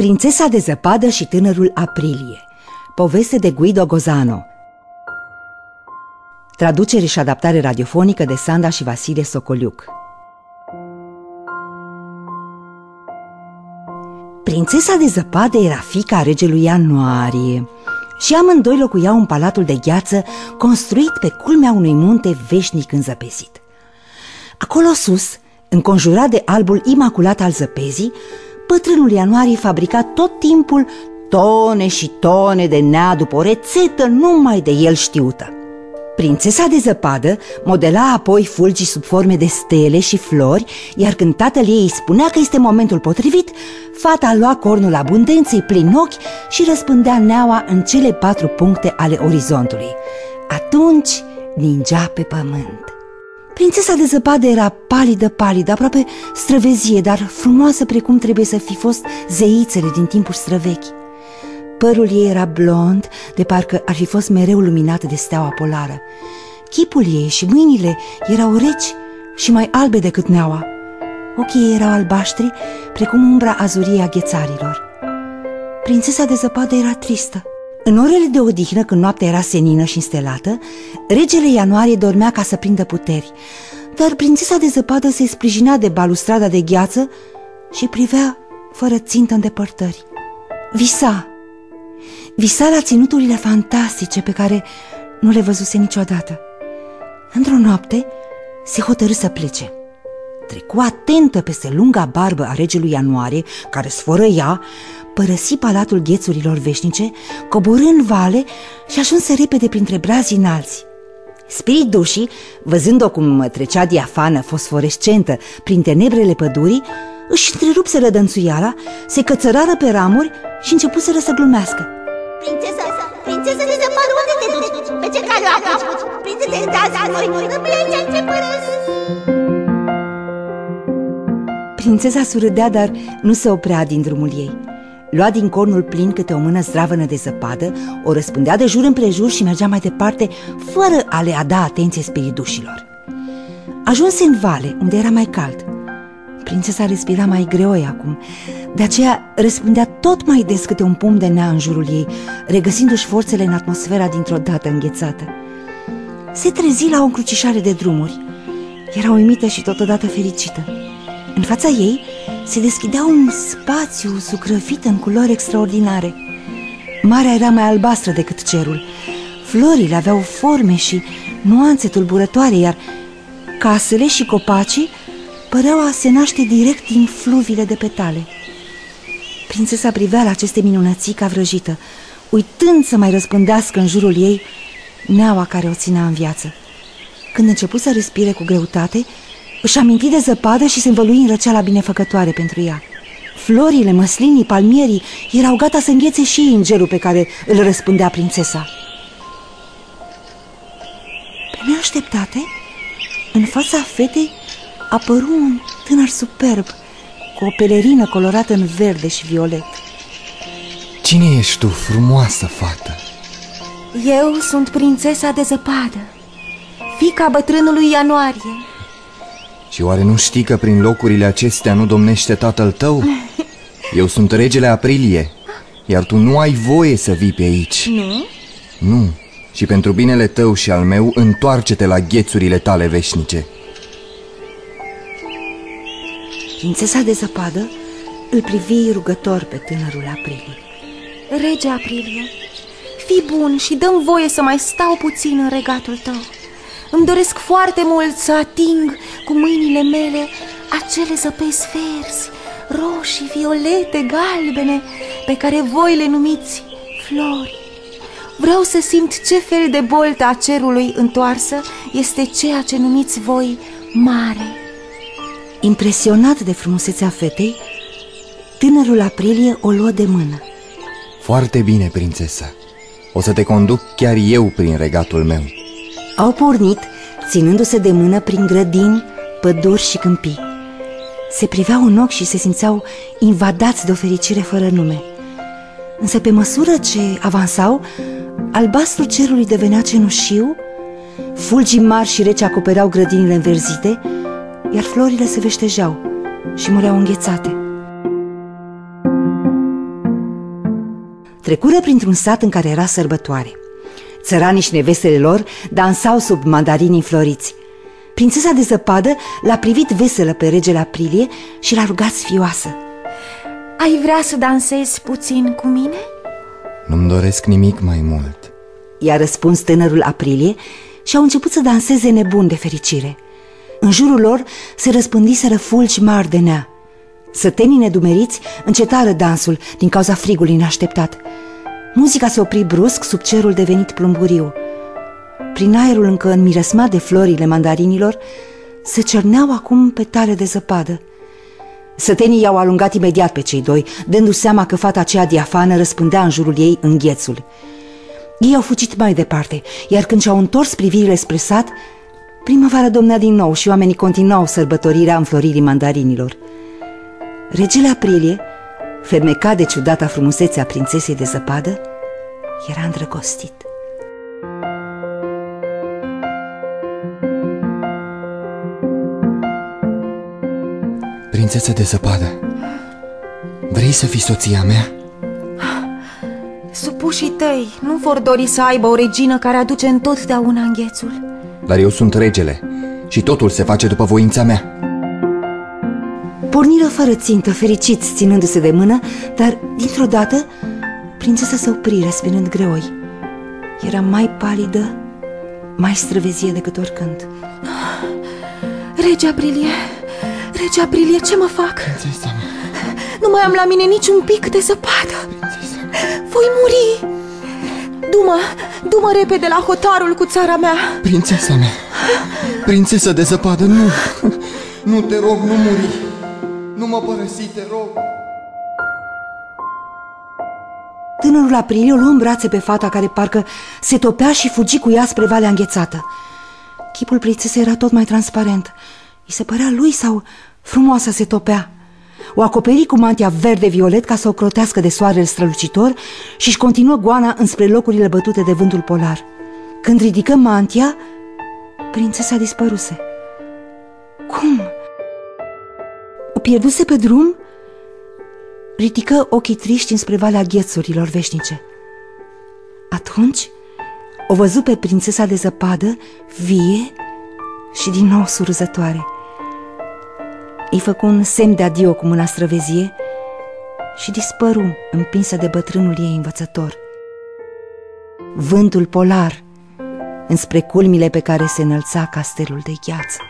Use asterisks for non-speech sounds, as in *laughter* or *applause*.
Prințesa de zăpadă și tânărul Aprilie. Poveste de Guido Gozano. Traducere și adaptare radiofonică de Sanda și Vasile Socoliuc. Prințesa de zăpadă era fica regelui Ianuarie și amândoi locuiau în palatul de gheață construit pe culmea unui munte veșnic înzăpezit. Acolo sus, înconjurat de albul imaculat al zăpezii, bătrânul Ianuarie fabrica tot timpul tone și tone de nea după o rețetă numai de el știută. Prințesa de zăpadă modela apoi fulgii sub forme de stele și flori, iar când tatăl ei îi spunea că este momentul potrivit, fata lua cornul abundenței plin ochi și răspândea neaua în cele patru puncte ale orizontului. Atunci ningea pe pământ. Prințesa de zăpadă era palidă, palidă, aproape străvezie, dar frumoasă precum trebuie să fi fost zeițele din timpuri străvechi. Părul ei era blond, de parcă ar fi fost mereu luminat de steaua polară. Chipul ei și mâinile erau reci și mai albe decât neaua. Ochii ei erau albaștri, precum umbra azurie a ghețarilor. Prințesa de zăpadă era tristă. În orele de odihnă, când noaptea era senină și înstelată, regele Ianuarie dormea ca să prindă puteri, dar prințesa de zăpadă se sprijinea de balustrada de gheață și privea fără țintă în depărtări. Visa, visa la ținuturile fantastice pe care nu le văzuse niciodată. Într-o noapte se hotărâ să plece. Trecu atentă peste lunga barbă a regelui Ianuarie, care sfărăia, părăsi palatul ghețurilor veșnice, coborâ în vale și ajunse repede printre brazii înalți. Spirit dușii, văzând-o cum trecea diafană, fosforescentă, prin tenebrele pădurii, își întrerupseră dănțuiala, se cățărară pe ramuri și începuseră să glumească. Prințesa, prințesa de zăpadă, unde te duci? Pe ce cale o apuci? Prințesa de dați noi, rămâi aici între părăs. Prințesa surâdea, dar nu se oprea din drumul ei. Lua din cornul plin câte o mână zdravănă de zăpadă, o răspândea de jur împrejur și mergea mai departe, fără a le ada atenție spiridușilor. Ajunse în vale, unde era mai cald. Prințesa respira mai greoi acum, de aceea răspândea tot mai des câte un pum de nea în jurul ei, regăsindu-și forțele în atmosfera dintr-o dată înghețată. Se trezi la o încrucișare de drumuri. Era uimită și totodată fericită. În fața ei se deschidea un spațiu sucrăvit în culori extraordinare. Marea era mai albastră decât cerul. Florile aveau forme și nuanțe tulburătoare, iar casele și copacii păreau a se naște direct din fluvile de petale. Prințesa privea la aceste minunății ca vrăjită, uitând să mai răspândească în jurul ei neaua care o ținea în viață. Când început să respire cu greutate, își aminti de zăpadă și se învălui în răceala binefăcătoare pentru ea. Florile, măslinii, palmierii erau gata să înghețe și îngerul pe care îl răspândea prințesa. Pe neașteptate, în fața fetei apăru un tânăr superb cu o pelerină colorată în verde și violet. Cine ești tu, frumoasă fată? Eu sunt prințesa de zăpadă, fica bătrânului Ianuarie. Și oare nu știi că prin locurile acestea nu domnește tatăl tău? *laughs* Eu sunt regele Aprilie, iar tu nu ai voie să vii pe aici. Nu? Nu, și pentru binele tău și al meu, întoarce-te la ghețurile tale veșnice. Prințesa de zăpadă îl privi rugător pe tânărul Aprilie. Rege Aprilie, fii bun și dăm voie să mai stau puțin în regatul tău îmi doresc foarte mult să ating cu mâinile mele acele zăpezi verzi, roșii, violete, galbene, pe care voi le numiți flori. Vreau să simt ce fel de boltă a cerului întoarsă este ceea ce numiți voi mare. Impresionat de frumusețea fetei, tânărul Aprilie o luă de mână. Foarte bine, prințesă. O să te conduc chiar eu prin regatul meu. Au pornit, ținându-se de mână prin grădini, păduri și câmpii. Se priveau în ochi și se simțeau invadați de o fericire fără nume. Însă pe măsură ce avansau, albastru cerului devenea cenușiu, fulgii mari și reci acopereau grădinile înverzite, iar florile se veștejau și mureau înghețate. Trecură printr-un sat în care era sărbătoare Țăranii și nevestele lor dansau sub mandarinii floriți. Prințesa de zăpadă l-a privit veselă pe regele Aprilie și l-a rugat sfioasă. Ai vrea să dansezi puțin cu mine? Nu-mi doresc nimic mai mult. I-a răspuns tânărul Aprilie și au început să danseze nebun de fericire. În jurul lor se răspândiseră fulgi mari de nea. Sătenii nedumeriți încetară dansul din cauza frigului neașteptat Muzica se opri brusc sub cerul devenit plumburiu. Prin aerul încă înmiresmat de florile mandarinilor Se cerneau acum petale de zăpadă. Sătenii i-au alungat imediat pe cei doi Dându-și seama că fata aceea diafană răspândea în jurul ei înghețul. Ei au fugit mai departe Iar când și-au întors privirile spre sat Primăvara domnea din nou și oamenii continuau sărbătorirea înfloririi mandarinilor. Regele Aprilie, fermecat de ciudata frumusețe a prințesei de zăpadă, era îndrăgostit. Prințesa de zăpadă Vrei să fii soția mea? Supușii tăi nu vor dori să aibă o regină care aduce întotdeauna înghețul Dar eu sunt regele și totul se face după voința mea Porniră fără țintă, fericiți, ținându-se de mână, dar, dintr-o dată, prințesa se opri, respirând greoi. Era mai palidă, mai străvezie decât oricând. Rege Aprilie, rege Aprilie, ce mă fac? Prințesa mea Nu mai am la mine niciun pic de zăpadă Voi muri. Du-mă, du-mă repede la hotarul cu țara mea. Prințesa mea Prințesa de zăpadă, nu. Nu te rog, nu muri Nu mă părăsi, te rog Tânărul Aprilie o luă în brațe pe fata care parcă se topea și fugi cu ea spre valea înghețată. Chipul prințesei era tot mai transparent. I se părea lui sau frumoasa se topea. O acoperi cu mantia verde-violet ca să o crotească de soarele strălucitor și își continuă goana înspre locurile bătute de vântul polar. Când ridică mantia, prințesa dispăruse. Cum? O pierduse pe drum? Ridică ochii triști înspre valea ghețurilor veșnice. Atunci o văzu pe prințesa de zăpadă, vie și din nou surzătoare. Îi făcu un semn de adio cu mâna străvezie și dispăru împinsă de bătrânul ei învățător. Vântul polar înspre culmile pe care se înălța castelul de gheață.